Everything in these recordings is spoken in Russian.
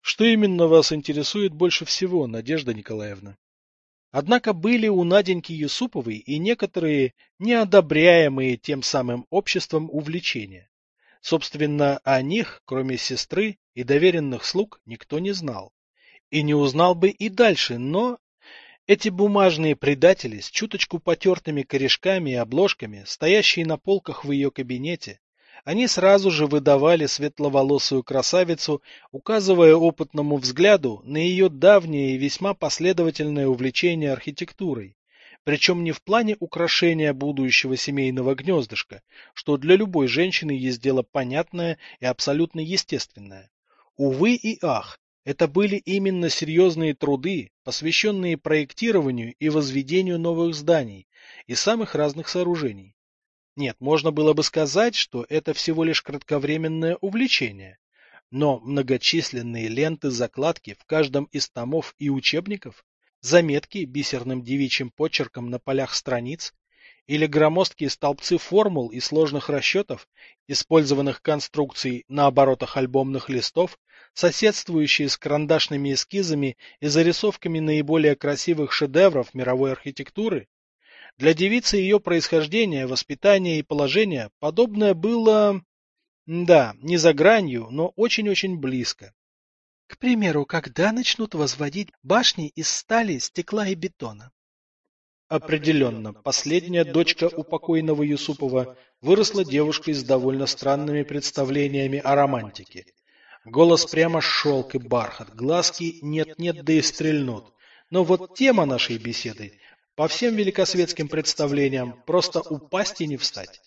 Что именно вас интересует больше всего, Надежда Николаевна? Однако были у Наденьки Юсуповой и некоторые неодобряемые тем самым обществом увлечения. Собственно, о них, кроме сестры и доверенных слуг, никто не знал. И не узнал бы и дальше, но эти бумажные предатели с чуточку потертыми корешками и обложками, стоящие на полках в ее кабинете, они сразу же выдавали светловолосую красавицу, указывая опытному взгляду на ее давнее и весьма последовательное увлечение архитектурой, причем не в плане украшения будущего семейного гнездышка, что для любой женщины есть дело понятное и абсолютно естественное. Увы и ах, это были именно серьезные труды, посвященные проектированию и возведению новых зданий и самых разных сооружений. Нет, можно было бы сказать, что это всего лишь кратковременное увлечение. Но многочисленные ленты закладки в каждом из томов и учебников, заметки бисерным девичьим почерком на полях страниц или громоздкие столбцы формул и сложных расчетов, использованных конструкций на оборотах альбомных листов, соседствующие с карандашными эскизами и зарисовками наиболее красивых шедевров мировой архитектуры, для девицы ее происхождения, воспитания и положения подобное было... Да, не за гранью, но очень-очень близко. К примеру, когда начнут возводить башни из стали, стекла и бетона? Определенно, последняя дочка у покойного Юсупова выросла девушкой с довольно странными представлениями о романтике. Голос прямо шелк и бархат, глазки нет-нет, да и стрельнут. Но вот тема нашей беседы по всем великосветским представлениям, просто упасть и не встать.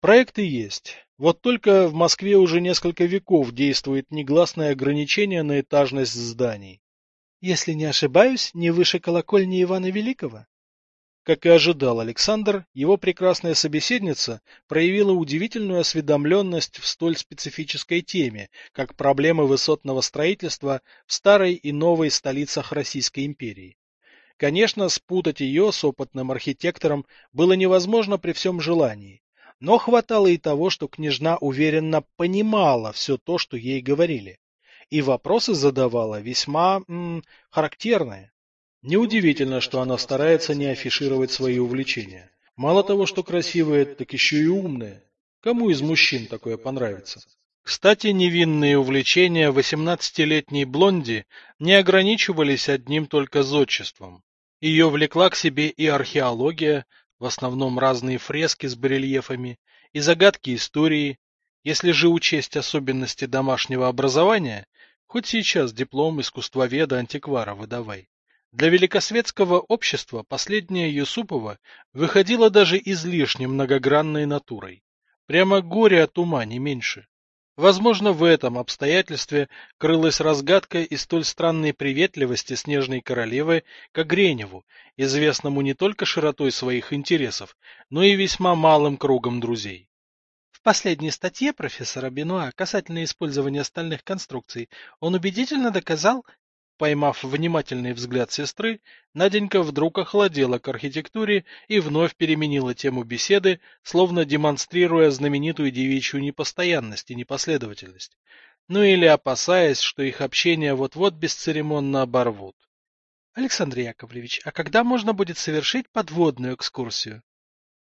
Проекты есть. Вот только в Москве уже несколько веков действует негласное ограничение на этажность зданий. Если не ошибаюсь, не выше колокольни Ивана Великого? Как и ожидал Александр, его прекрасная собеседница проявила удивительную осведомленность в столь специфической теме, как проблемы высотного строительства в старой и новой столицах Российской империи. Конечно, спутать ее с опытным архитектором было невозможно при всем желании. Но хватало и того, что княжна уверенно понимала все то, что ей говорили. И вопросы задавала весьма м, характерные. Неудивительно, что она старается не афишировать свои увлечения. Мало того, что красивая, так еще и умная. Кому из мужчин такое понравится? Кстати, невинные увлечения 18-летней блонди не ограничивались одним только зодчеством. Ее влекла к себе и археология, в основном разные фрески с барельефами, и загадки истории. Если же учесть особенности домашнего образования, хоть сейчас диплом искусствоведа-антиквара выдавай. Для великосветского общества последняя Юсупова выходила даже излишне многогранной натурой. Прямо горе от ума, не меньше. Возможно, в этом обстоятельстве крылась разгадка и столь странной приветливости снежной королевы к Огреневу, известному не только широтой своих интересов, но и весьма малым кругом друзей. В последней статье профессора Бенуа касательно использования стальных конструкций он убедительно доказал, Поймав внимательный взгляд сестры, Наденька вдруг охладела к архитектуре и вновь переменила тему беседы, словно демонстрируя знаменитую девичью непостоянность и непоследовательность. Ну или опасаясь, что их общение вот-вот бесцеремонно оборвут. — Александр Яковлевич, а когда можно будет совершить подводную экскурсию?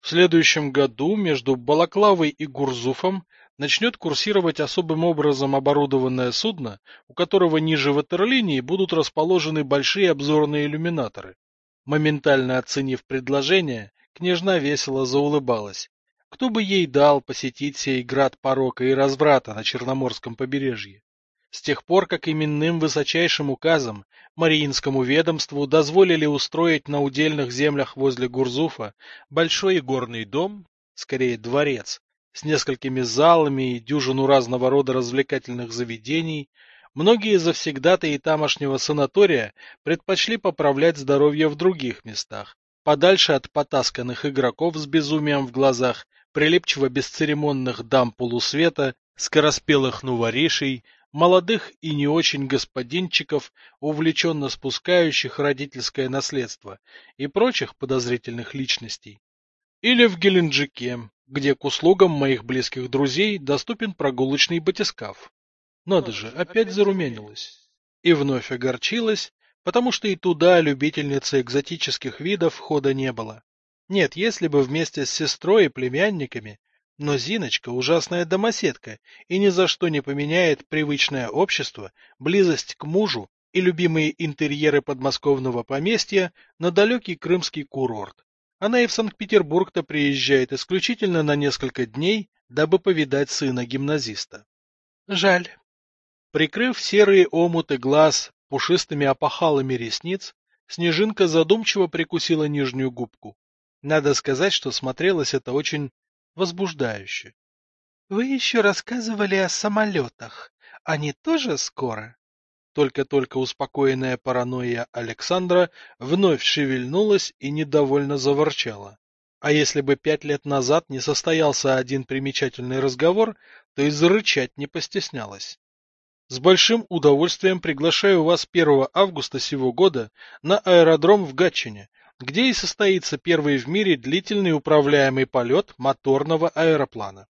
В следующем году между Балаклавой и Гурзуфом начнет курсировать особым образом оборудованное судно, у которого ниже ватерлинии будут расположены большие обзорные иллюминаторы. Моментально оценив предложение, княжна весело заулыбалась. Кто бы ей дал посетить сей град порока и разврата на Черноморском побережье? С тех пор, как именным высочайшим указом Мариинскому ведомству дозволили устроить на удельных землях возле Гурзуфа большой горный дом, скорее дворец, с несколькими залами и дюжину разного рода развлекательных заведений, многие завсегдатые тамошнего санатория предпочли поправлять здоровье в других местах, подальше от потасканных игроков с безумием в глазах, прилипчиво бесцеремонных дам полусвета, скороспелых нуворишей, молодых и не очень господинчиков, увлеченно спускающих родительское наследство и прочих подозрительных личностей. Или в Геленджике, где к услугам моих близких друзей доступен прогулочный батискаф. Надо же, опять зарумянилась. И вновь огорчилась, потому что и туда любительницы экзотических видов хода не было. Нет, если бы вместе с сестрой и племянниками, но Зиночка ужасная домоседка и ни за что не поменяет привычное общество, близость к мужу и любимые интерьеры подмосковного поместья на далекий крымский курорт. Она и в Санкт-Петербург-то приезжает исключительно на несколько дней, дабы повидать сына гимназиста. Жаль. Прикрыв серые омуты глаз пушистыми опахалами ресниц, Снежинка задумчиво прикусила нижнюю губку. Надо сказать, что смотрелось это очень возбуждающе. — Вы еще рассказывали о самолетах. Они тоже скоро? Только-только успокоенная паранойя Александра вновь шевельнулась и недовольно заворчала. А если бы пять лет назад не состоялся один примечательный разговор, то и зарычать не постеснялась. С большим удовольствием приглашаю вас 1 августа сего года на аэродром в Гатчине, где и состоится первый в мире длительный управляемый полет моторного аэроплана.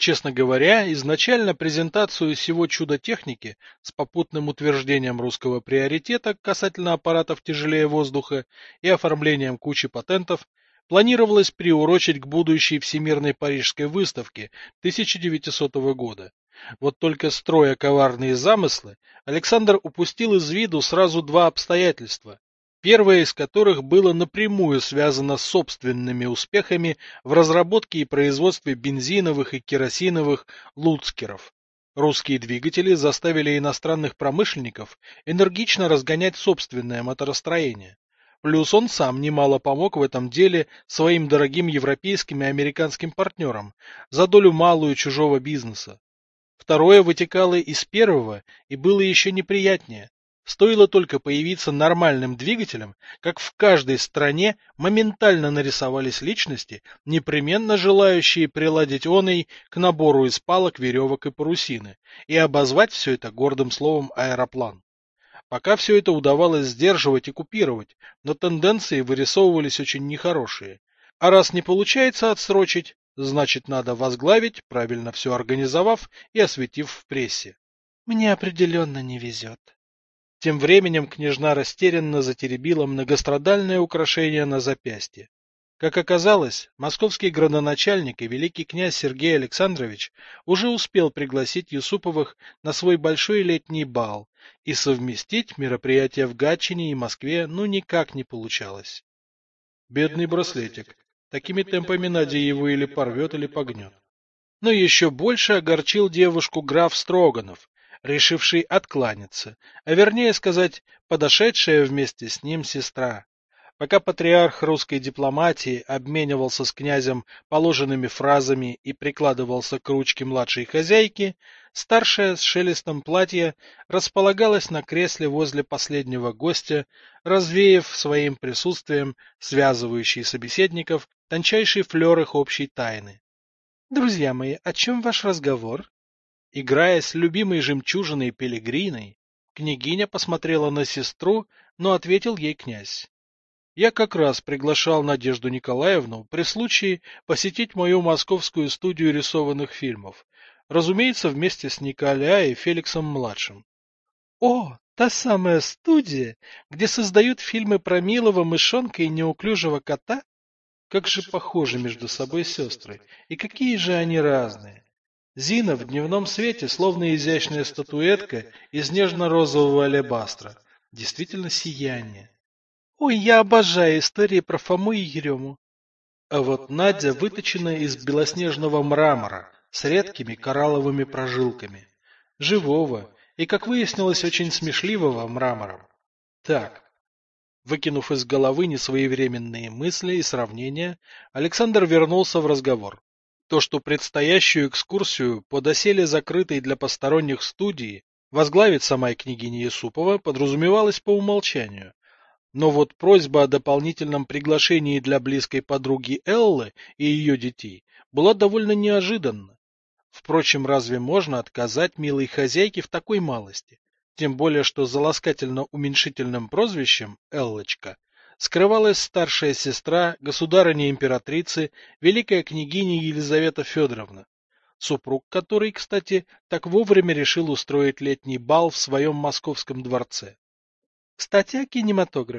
Честно говоря, изначально презентацию всего чуда техники с попутным утверждением русского приоритета касательно аппаратов тяжелее воздуха и оформлением кучи патентов планировалось приурочить к будущей Всемирной Парижской выставке 1900 года. Вот только строя коварные замыслы, Александр упустил из виду сразу два обстоятельства, первое из которых было напрямую связано с собственными успехами в разработке и производстве бензиновых и керосиновых луцкеров. Русские двигатели заставили иностранных промышленников энергично разгонять собственное моторостроение. Плюс он сам немало помог в этом деле своим дорогим европейским и американским партнерам за долю малую чужого бизнеса. Второе вытекало из первого и было еще неприятнее. Стоило только появиться нормальным двигателем, как в каждой стране моментально нарисовались личности, непременно желающие приладить оной к набору из палок, веревок и парусины, и обозвать все это гордым словом аэроплан. Пока все это удавалось сдерживать и купировать, но тенденции вырисовывались очень нехорошие. А раз не получается отсрочить, значит надо возглавить, правильно все организовав и осветив в прессе. Мне определенно не везет. Тем временем княжна растерянно затеребила многострадальное украшение на запястье. Как оказалось, московский градоначальник и великий князь Сергей Александрович уже успел пригласить Юсуповых на свой большой летний бал, и совместить мероприятия в Гатчине и Москве ну никак не получалось. Бедный браслетик. Такими темпами Надя его или порвет, или погнет. Но еще больше огорчил девушку граф Строганов, решивший откланяться, а вернее сказать, подошедшая вместе с ним сестра. Пока патриарх русской дипломатии обменивался с князем положенными фразами и прикладывался к ручке младшей хозяйки, старшая с шелестом платья располагалась на кресле возле последнего гостя, развеяв своим присутствием связывающий собеседников тончайший флер их общей тайны. — Друзья мои, о чем ваш разговор? Играя с любимой жемчужиной Пелегриной, княгиня посмотрела на сестру, но ответил ей князь. Я как раз приглашал Надежду Николаевну при случае посетить мою московскую студию рисованных фильмов, разумеется, вместе с Николя и Феликсом-младшим. — О, та самая студия, где создают фильмы про милого мышонка и неуклюжего кота? Как же похожи между собой сестры, и какие же они разные! Зина в дневном свете, словно изящная статуэтка из нежно-розового алебастра. Действительно сияние. Ой, я обожаю истории про Фому и Ерему. А вот Надя выточена из белоснежного мрамора с редкими коралловыми прожилками. Живого и, как выяснилось, очень смешливого мрамора. Так. Выкинув из головы несвоевременные мысли и сравнения, Александр вернулся в разговор. То, что предстоящую экскурсию по доселе закрытой для посторонних студии возглавит сама княгиня Есупова, подразумевалось по умолчанию. Но вот просьба о дополнительном приглашении для близкой подруги Эллы и ее детей была довольно неожиданна. Впрочем, разве можно отказать милой хозяйке в такой малости? Тем более, что за ласкательно-уменьшительным прозвищем Эллочка скрывалась старшая сестра государыни-императрицы, великая княгиня Елизавета Федоровна. супруг который, кстати, так вовремя решил устроить летний бал в своем московском дворце. Кстати, о кинематографе.